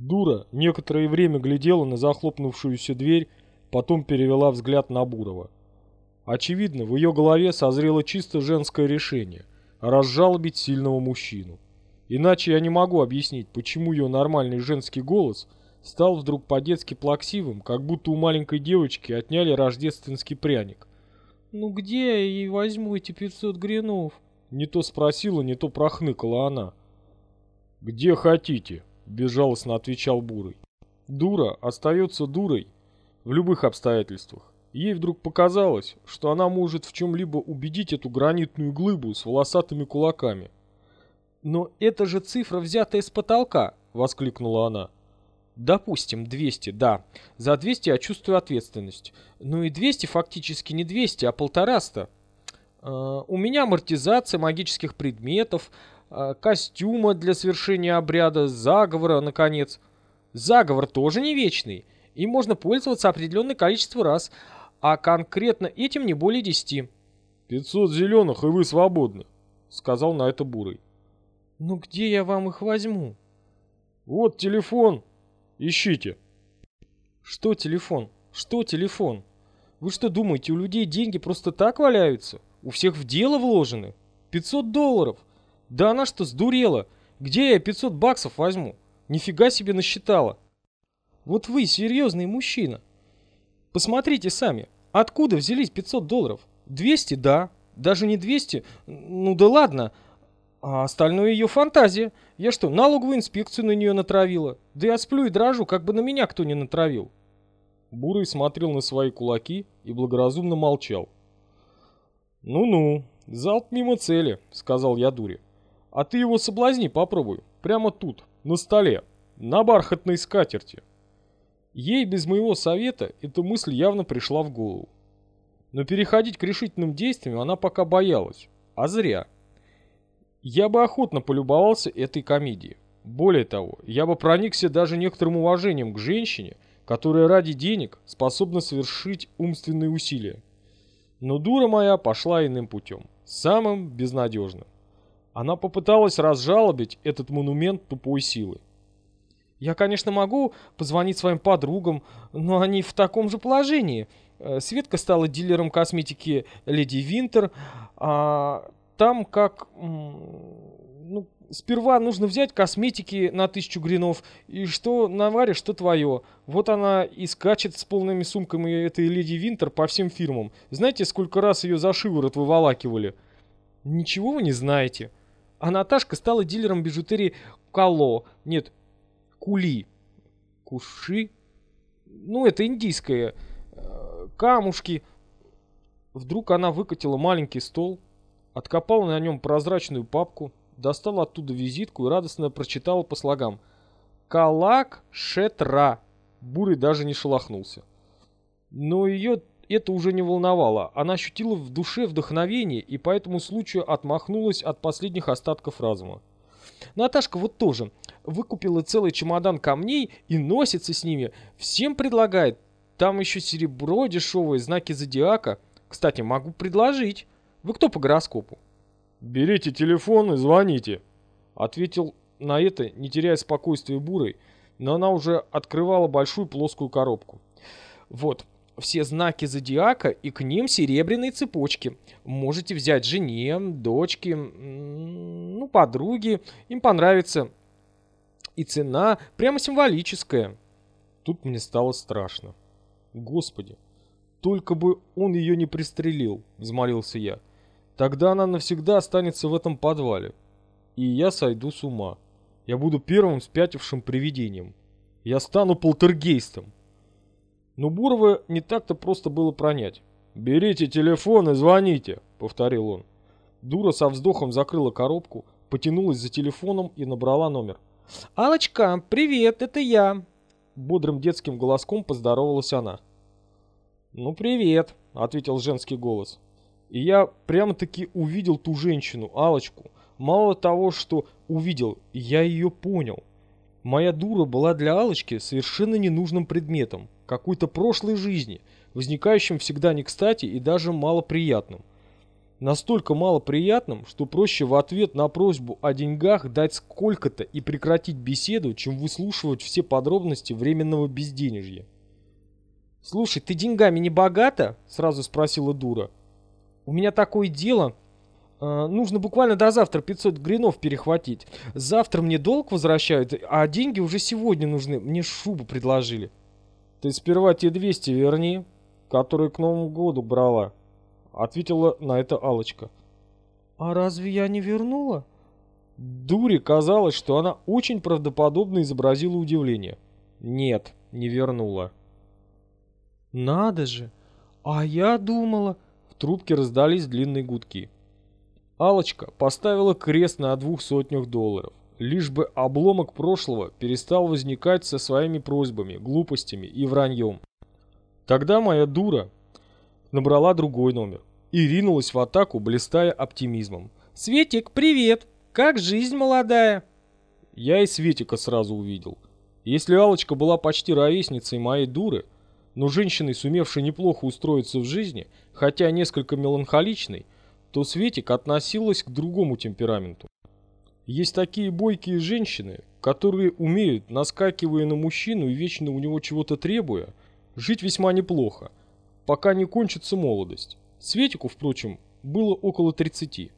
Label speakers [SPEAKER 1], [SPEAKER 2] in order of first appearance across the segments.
[SPEAKER 1] Дура некоторое время глядела на захлопнувшуюся дверь, потом перевела взгляд на Бурова. Очевидно, в ее голове созрело чисто женское решение – разжалобить сильного мужчину. Иначе я не могу объяснить, почему ее нормальный женский голос стал вдруг по-детски плаксивым, как будто у маленькой девочки отняли рождественский пряник.
[SPEAKER 2] «Ну где я ей возьму эти 500 гринов?»
[SPEAKER 1] Не то спросила, не то прохныкала она. «Где хотите», – безжалостно отвечал Бурый. Дура остается дурой в любых обстоятельствах. Ей вдруг показалось, что она может в чем-либо убедить эту гранитную глыбу с волосатыми кулаками.
[SPEAKER 2] «Но это же цифра, взятая с потолка!» — воскликнула она. «Допустим, 200, да. За 200 я чувствую ответственность. Ну и 200 фактически не 200, а полтораста. Uh, у меня амортизация магических предметов, костюма для совершения обряда, заговора, наконец. Заговор тоже не вечный, и можно пользоваться определенное количество раз, а конкретно этим не более 10.
[SPEAKER 1] «Пятьсот зеленых, и вы свободны», — сказал на это Бурый.
[SPEAKER 2] «Ну где я вам их возьму?»
[SPEAKER 1] «Вот телефон. Ищите».
[SPEAKER 2] «Что телефон? Что телефон? Вы что думаете, у людей деньги просто так валяются? У всех в дело вложены? 500 долларов? Да она что, сдурела? Где я 500 баксов возьму? Нифига себе насчитала. Вот вы серьезный мужчина. Посмотрите сами, откуда взялись 500 долларов? 200, да. Даже не 200, ну да ладно. А остальное ее фантазия. Я что, налоговую инспекцию на нее натравила? Да я сплю и дрожу, как бы на меня кто не натравил.
[SPEAKER 1] Бурый смотрел на свои кулаки и благоразумно молчал. «Ну-ну, залп мимо цели», — сказал я дуре. «А ты его соблазни попробуй, прямо тут, на столе, на бархатной скатерти». Ей без моего совета эта мысль явно пришла в голову. Но переходить к решительным действиям она пока боялась, а зря. Я бы охотно полюбовался этой комедией. Более того, я бы проникся даже некоторым уважением к женщине, которая ради денег способна совершить умственные усилия. Но дура моя пошла иным путем, самым безнадежным. Она попыталась разжалобить этот монумент тупой силы. Я, конечно, могу позвонить своим подругам, но они в таком же положении. Э, Светка стала дилером косметики Леди Винтер, а там как... Ну, сперва нужно взять косметики на тысячу гринов, и что наваришь, что твое. Вот она и скачет с полными сумками этой Леди Винтер по всем фирмам. Знаете, сколько раз ее за шиворот выволакивали? Ничего вы не знаете. А Наташка стала дилером бижутерии Кало. Нет, кули. Куши? Ну, это индийское. Э, камушки. Вдруг она выкатила маленький стол, откопала на нем прозрачную папку, достала оттуда визитку и радостно прочитала по слогам. «Калак Шетра». Бурый даже не шелохнулся. Но ее это уже не волновало. Она ощутила в душе вдохновение и по этому случаю отмахнулась от последних остатков разума. Наташка вот тоже выкупила целый чемодан камней и носится с ними. Всем предлагает. Там еще серебро дешевое, знаки зодиака. Кстати, могу предложить. Вы кто по гороскопу? «Берите телефон и звоните», — ответил на это, не теряя спокойствия бурой, но она уже открывала большую плоскую коробку.
[SPEAKER 2] «Вот, все знаки зодиака и к ним серебряные цепочки. Можете взять жене, дочке, ну, подруге, им понравится. И цена прямо символическая.
[SPEAKER 1] Тут мне стало страшно. Господи, только бы он ее не пристрелил, взмолился я. Тогда она навсегда останется в этом подвале. И я сойду с ума. Я буду первым спятившим привидением. Я стану полтергейстом. Но Бурова не так-то просто было пронять. «Берите телефон и звоните», — повторил он. Дура со вздохом закрыла коробку, потянулась за телефоном и набрала номер.
[SPEAKER 2] «Алочка, привет, это я!»
[SPEAKER 1] Бодрым детским голоском поздоровалась она. «Ну, привет», — ответил женский голос. И я прямо-таки увидел ту женщину, Алочку. Мало того, что увидел, я ее понял. Моя дура была для Алочки совершенно ненужным предметом какой-то прошлой жизни, возникающим всегда не кстати и даже малоприятным. Настолько малоприятным, что проще в ответ на просьбу о деньгах дать сколько-то и прекратить беседу, чем выслушивать все подробности временного безденежья.
[SPEAKER 2] «Слушай, ты деньгами не богата?» — сразу спросила дура. «У меня такое дело. Э, нужно буквально до завтра 500 гринов перехватить. Завтра мне долг возвращают, а деньги уже сегодня нужны. Мне шубу предложили».
[SPEAKER 1] «Ты сперва те 200 верни, которые к Новому году брала», — ответила на это алочка
[SPEAKER 2] «А разве я не вернула?»
[SPEAKER 1] Дуре казалось, что она очень правдоподобно изобразила удивление. «Нет, не вернула».
[SPEAKER 2] «Надо же! А я думала...»
[SPEAKER 1] В трубке раздались длинные гудки. алочка поставила крест на двух сотнях долларов, лишь бы обломок прошлого перестал возникать со своими просьбами, глупостями и враньем. Тогда моя дура набрала другой номер и ринулась в атаку, блистая оптимизмом.
[SPEAKER 2] «Светик, привет! Как жизнь молодая?»
[SPEAKER 1] Я и Светика сразу увидел. Если алочка была почти ровесницей моей дуры, но женщиной, сумевшей неплохо устроиться в жизни, хотя несколько меланхоличной, то Светик относилась к другому темпераменту. Есть такие бойкие женщины, которые умеют, наскакивая на мужчину и вечно у него чего-то требуя, жить весьма неплохо, пока не кончится молодость. Светику, впрочем, было около 30.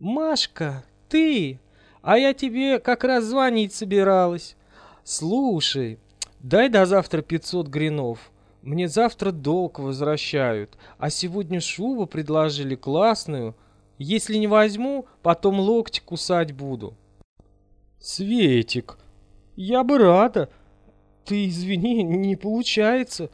[SPEAKER 2] «Машка, ты? А я тебе как раз звонить собиралась. Слушай, дай до завтра 500 гринов. Мне завтра долг возвращают, а сегодня шубу предложили классную. Если не возьму, потом локти кусать буду.
[SPEAKER 1] Светик,
[SPEAKER 2] я бы рада. Ты извини, не получается.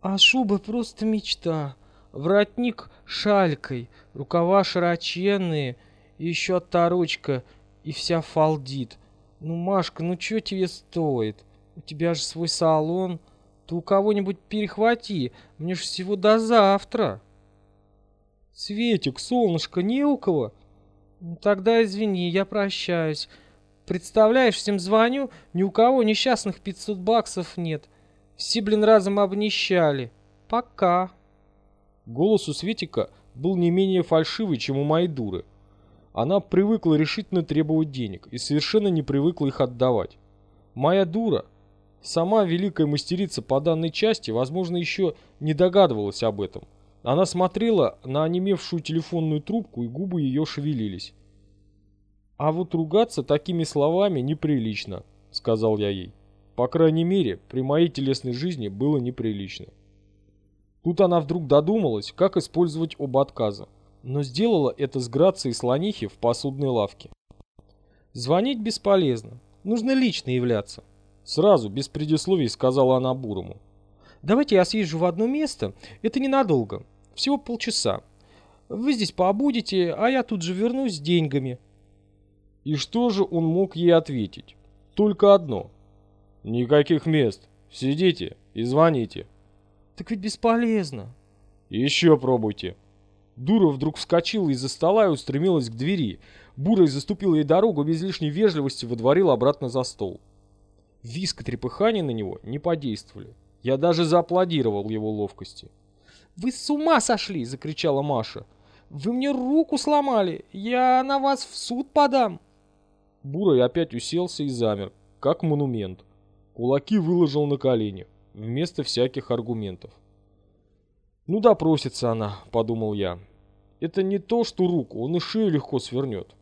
[SPEAKER 2] А шуба просто мечта. Воротник шалькой, рукава широченные, еще оторочка и вся фалдит. Ну, Машка, ну что тебе стоит? У тебя же свой салон. Ты у кого-нибудь перехвати, мне ж всего до завтра.
[SPEAKER 1] Светик, солнышко, не у кого?
[SPEAKER 2] Ну, тогда извини, я прощаюсь. Представляешь, всем звоню, ни у кого несчастных 500 баксов нет. Все, блин, разом обнищали. Пока.
[SPEAKER 1] Голос у Светика был не менее фальшивый, чем у моей дуры. Она привыкла решительно требовать денег и совершенно не привыкла их отдавать. Моя дура Сама великая мастерица по данной части, возможно, еще не догадывалась об этом. Она смотрела на онемевшую телефонную трубку, и губы ее шевелились. «А вот ругаться такими словами неприлично», — сказал я ей. «По крайней мере, при моей телесной жизни было неприлично». Тут она вдруг додумалась, как использовать оба отказа, но сделала это с грацией слонихи в посудной лавке.
[SPEAKER 2] «Звонить бесполезно, нужно лично являться».
[SPEAKER 1] Сразу, без предисловий, сказала она Бурому.
[SPEAKER 2] «Давайте я съезжу в одно место. Это ненадолго. Всего полчаса. Вы здесь пообудете, а я тут же вернусь с деньгами».
[SPEAKER 1] И что же он мог ей ответить? Только одно. «Никаких мест. Сидите и звоните».
[SPEAKER 2] «Так ведь бесполезно».
[SPEAKER 1] «Еще пробуйте». Дура вдруг вскочила из-за стола и устремилась к двери. Бурой заступил ей дорогу без лишней вежливости водворил обратно за стол. Виск и трепыхание на него не подействовали. Я даже зааплодировал его ловкости.
[SPEAKER 2] «Вы с ума сошли!» — закричала Маша. «Вы мне руку сломали! Я на вас в суд подам!»
[SPEAKER 1] Бурый опять уселся и замер, как монумент. Кулаки выложил на колени, вместо всяких аргументов. «Ну да, просится она», — подумал я. «Это не то, что руку, он и шею легко свернет».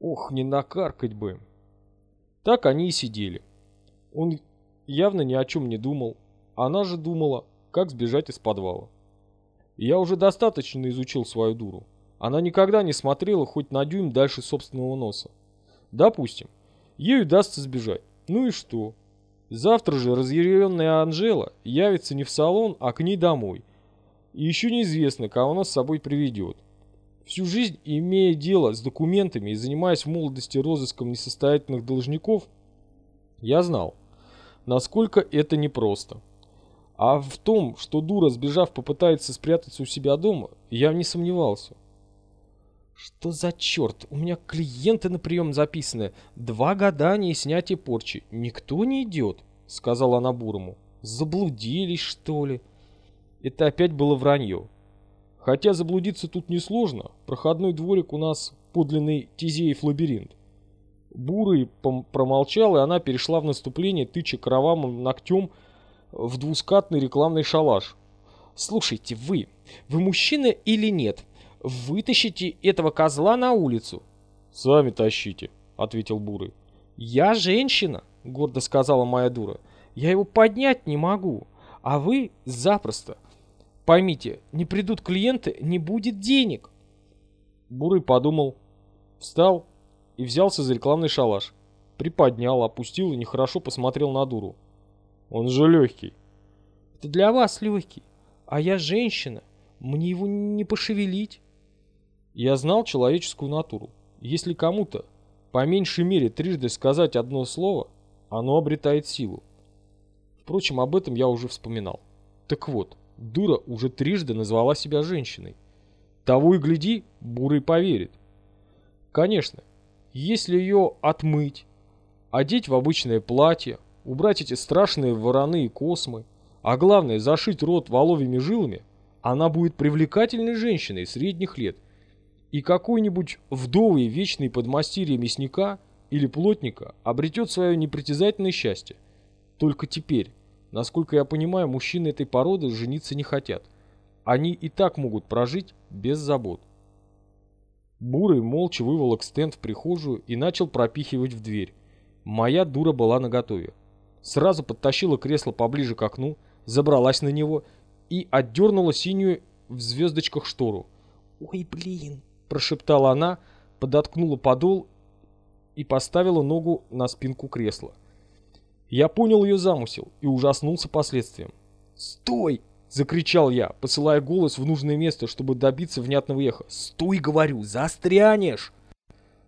[SPEAKER 1] «Ох, не накаркать бы!» Так они и сидели. Он явно ни о чем не думал. Она же думала, как сбежать из подвала. я уже достаточно изучил свою дуру. Она никогда не смотрела хоть на дюйм дальше собственного носа. Допустим, ей удастся сбежать. Ну и что? Завтра же разъяренная Анжела явится не в салон, а к ней домой. И еще неизвестно, кого она с собой приведет. Всю жизнь, имея дело с документами и занимаясь в молодости розыском несостоятельных должников, я знал, насколько это непросто. А в том, что дура, сбежав, попытается спрятаться у себя дома, я не сомневался.
[SPEAKER 2] Что за черт? У меня клиенты на прием записаны. Два гадания и снятие порчи. Никто не идет, сказала она Бурому. Заблудились, что ли?
[SPEAKER 1] Это опять было вранье. Хотя заблудиться тут несложно, проходной дворик у нас подлинный Тизеев лабиринт. Бурый промолчал, и она перешла в наступление, тыча кровавым ногтем в двускатный рекламный шалаш.
[SPEAKER 2] «Слушайте, вы, вы мужчина или нет? Вытащите этого козла на улицу».
[SPEAKER 1] «Сами тащите», — ответил Бурый.
[SPEAKER 2] «Я женщина», — гордо сказала моя дура. «Я его поднять не могу, а вы запросто. Поймите, не придут клиенты, не будет денег».
[SPEAKER 1] Бурый подумал, встал и взялся за рекламный шалаш. Приподнял, опустил и нехорошо посмотрел на дуру. «Он же легкий».
[SPEAKER 2] «Это для вас легкий, а я женщина, мне его не пошевелить».
[SPEAKER 1] Я знал человеческую натуру. Если кому-то, по меньшей мере, трижды сказать одно слово, оно обретает силу. Впрочем, об этом я уже вспоминал. Так вот, дура уже трижды назвала себя женщиной. Того и гляди, Бурый поверит. Конечно, если ее отмыть, одеть в обычное платье, убрать эти страшные вороны и космы, а главное зашить рот воловьими жилами, она будет привлекательной женщиной средних лет – и какой-нибудь вдовый вечный подмастерье мясника или плотника обретет свое непритязательное счастье. Только теперь, насколько я понимаю, мужчины этой породы жениться не хотят. Они и так могут прожить без забот. Бурый молча выволок стенд в прихожую и начал пропихивать в дверь. Моя дура была наготове. Сразу подтащила кресло поближе к окну, забралась на него и отдернула синюю в звездочках штору.
[SPEAKER 2] «Ой, блин!»
[SPEAKER 1] прошептала она, подоткнула подол и поставила ногу на спинку кресла. Я понял ее замысел и ужаснулся последствиям. «Стой!» — закричал я, посылая голос в нужное место, чтобы добиться внятного эха. «Стой, говорю, застрянешь!»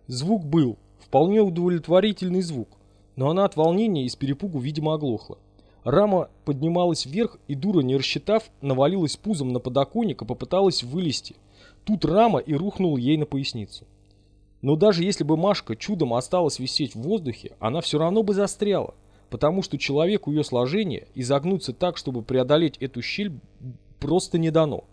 [SPEAKER 1] Звук был, вполне удовлетворительный звук, но она от волнения и с перепугу, видимо, оглохла. Рама поднималась вверх, и дура, не рассчитав, навалилась пузом на подоконник и попыталась вылезти — Тут рама и рухнул ей на поясницу. Но даже если бы Машка чудом осталась висеть в воздухе, она все равно бы застряла, потому что человеку ее сложение изогнуться так, чтобы преодолеть эту щель, просто не дано.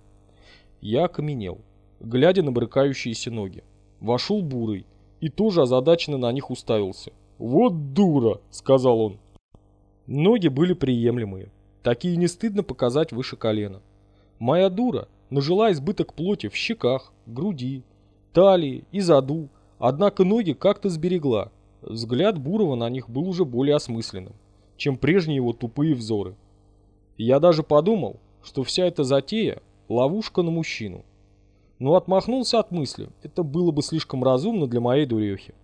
[SPEAKER 1] Я окаменел, глядя на брыкающиеся ноги. Вошел Бурый и тоже озадаченно на них уставился. «Вот дура!» — сказал он. Ноги были приемлемые, такие не стыдно показать выше колена. Моя дура нажила избыток плоти в щеках, груди, талии и заду, однако ноги как-то сберегла. Взгляд Бурова на них был уже более осмысленным, чем прежние его тупые взоры. Я даже подумал, что вся эта затея – ловушка на мужчину. Но отмахнулся от мысли, это было бы слишком разумно для моей дурехи.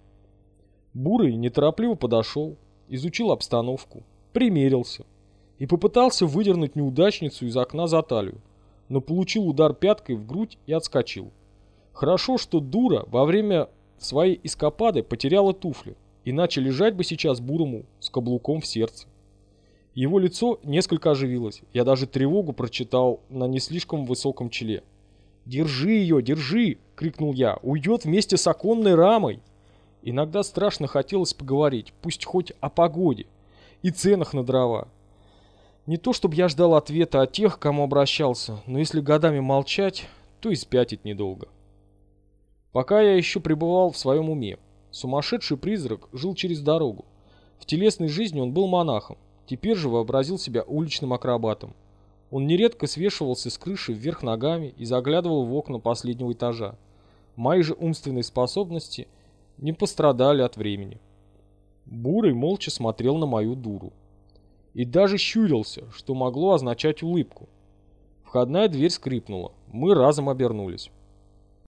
[SPEAKER 1] Бурый неторопливо подошел, изучил обстановку, примерился и попытался выдернуть неудачницу из окна за талию но получил удар пяткой в грудь и отскочил. Хорошо, что дура во время своей эскапады потеряла туфли, иначе лежать бы сейчас бурому с каблуком в сердце. Его лицо несколько оживилось, я даже тревогу прочитал на не слишком высоком челе. «Держи ее, держи!» — крикнул я. «Уйдет вместе с оконной рамой!» Иногда страшно хотелось поговорить, пусть хоть о погоде и ценах на дрова. Не то чтобы я ждал ответа от тех, к кому обращался, но если годами молчать, то и спятить недолго. Пока я еще пребывал в своем уме, сумасшедший призрак жил через дорогу. В телесной жизни он был монахом, теперь же вообразил себя уличным акробатом. Он нередко свешивался с крыши вверх ногами и заглядывал в окна последнего этажа. Мои же умственные способности не пострадали от времени. Бурый молча смотрел на мою дуру и даже щурился, что могло означать улыбку. Входная дверь скрипнула. Мы разом обернулись.